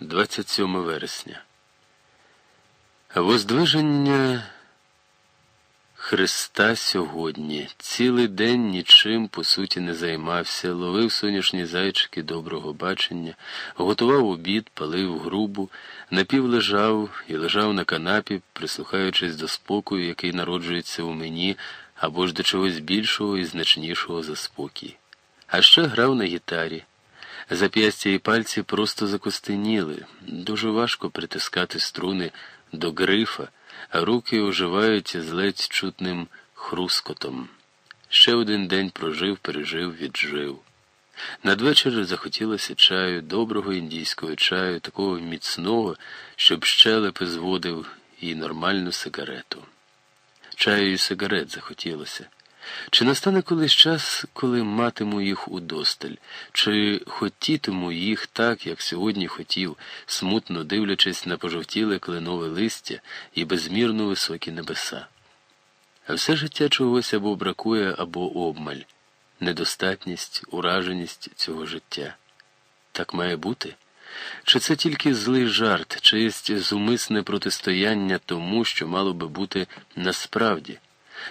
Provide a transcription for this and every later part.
27 вересня. Воздвиження Христа сьогодні цілий день нічим, по суті, не займався, ловив сонячні зайчики доброго бачення, готував обід, палив грубу, напівлежав і лежав на канапі, прислухаючись до спокою, який народжується у мені, або ж до чогось більшого і значнішого за спокій. А ще грав на гітарі. Зап'ястя і пальці просто закостеніли, дуже важко притискати струни до грифа, а руки оживають з ледь чутним хрускотом. Ще один день прожив, пережив, віджив. Надвечір захотілося чаю, доброго індійського чаю, такого міцного, щоб щелепи зводив і нормальну сигарету. Чаю і сигарет захотілося. Чи настане колись час, коли матиму їх удосталь, чи хотітиму їх так, як сьогодні хотів, смутно дивлячись на пожовтіле кленове листя і безмірно високі небеса? А все життя чогось або бракує, або обмаль, недостатність, ураженість цього життя. Так має бути? Чи це тільки злий жарт, чиєсь зумисне протистояння тому, що мало би бути насправді?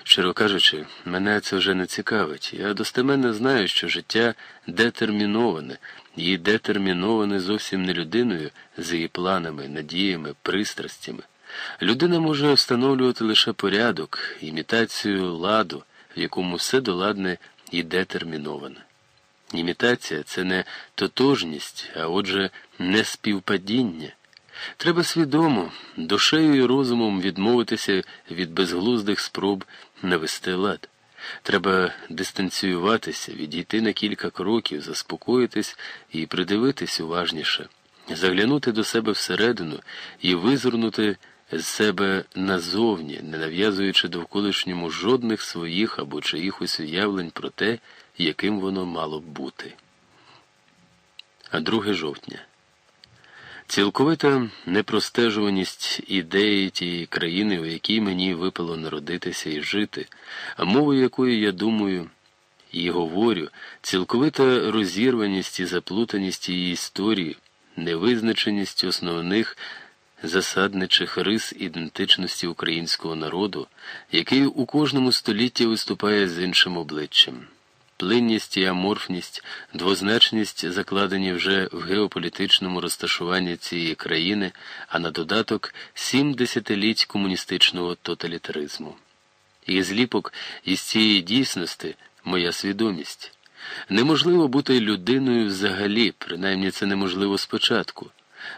Щиро кажучи, мене це вже не цікавить. Я достеменно знаю, що життя детерміноване, і детерміноване зовсім не людиною з її планами, надіями, пристрастями. Людина може встановлювати лише порядок, імітацію ладу, в якому все доладне і детерміноване. Імітація це не тотожність, а отже, не співпадіння. Треба свідомо, душею і розумом відмовитися від безглуздих спроб навести лад. Треба дистанціюватися, відійти на кілька кроків, заспокоїтись і придивитись уважніше, заглянути до себе всередину і визирнути з себе назовні, не нав'язуючи довколишньому жодних своїх або чиїхось уявлень про те, яким воно мало б бути. А 2 жовтня. Цілковита непростежуваність ідеї тієї країни, у якій мені випало народитися і жити, а мовою якої я думаю і говорю, цілковита розірваність і заплутаність її історії, невизначеність основних засадничих рис ідентичності українського народу, який у кожному столітті виступає з іншим обличчям. Плинність і аморфність, двозначність закладені вже в геополітичному розташуванні цієї країни, а на додаток сім десятиліть комуністичного тоталітаризму. І зліпок із цієї дійсності моя свідомість. Неможливо бути людиною взагалі, принаймні це неможливо спочатку.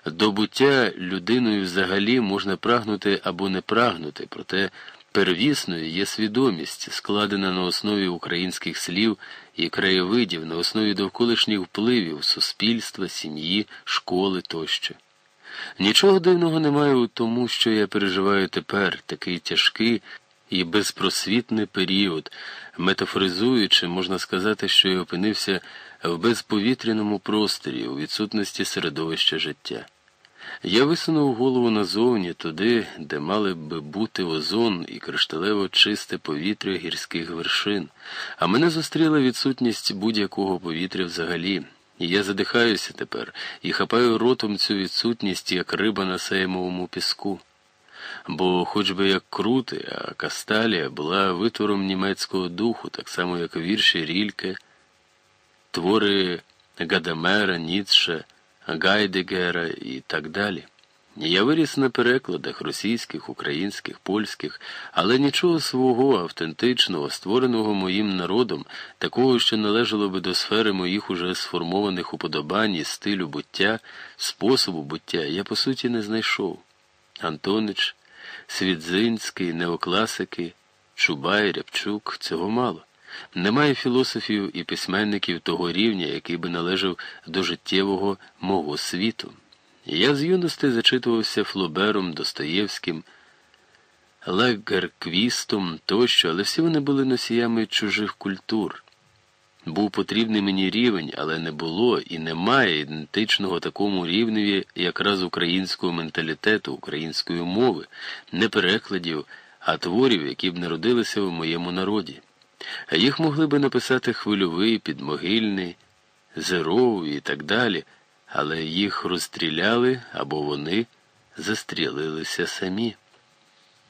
До буття людиною взагалі можна прагнути або не прагнути, проте Первісною є свідомість, складена на основі українських слів і краєвидів, на основі довколишніх впливів суспільства, сім'ї, школи тощо. Нічого дивного немає у тому, що я переживаю тепер такий тяжкий і безпросвітний період, метафоризуючи, можна сказати, що я опинився в безповітряному просторі у відсутності середовища життя. Я висунув голову назовні туди, де мали би бути озон і кришталево чисте повітря гірських вершин, а мене зустріла відсутність будь-якого повітря взагалі. І я задихаюся тепер і хапаю ротом цю відсутність, як риба на сеймовому піску. Бо, хоч би як крути, а Касталія була витвором німецького духу, так само, як вірші Рільке, твори Гадамера, Ніцше. Гайдегера і так далі. Я виріс на перекладах російських, українських, польських, але нічого свого автентичного, створеного моїм народом, такого, що належало би до сфери моїх уже сформованих уподобань стилю буття, способу буття, я по суті не знайшов. Антонич, Свідзинський, неокласики, Чубай, Рябчук цього мало. Немає філософів і письменників того рівня, який би належав до життєвого мого світу. Я з юності зачитувався Флобером, Достоєвським, Лагерквістом тощо, але всі вони були носіями чужих культур. Був потрібний мені рівень, але не було і немає ідентичного такому рівневі якраз українського менталітету, української мови, не перекладів, а творів, які б народилися в моєму народі. Їх могли би написати хвильовий, підмогильний, зеров і так далі. але їх розстріляли або вони застрілилися самі.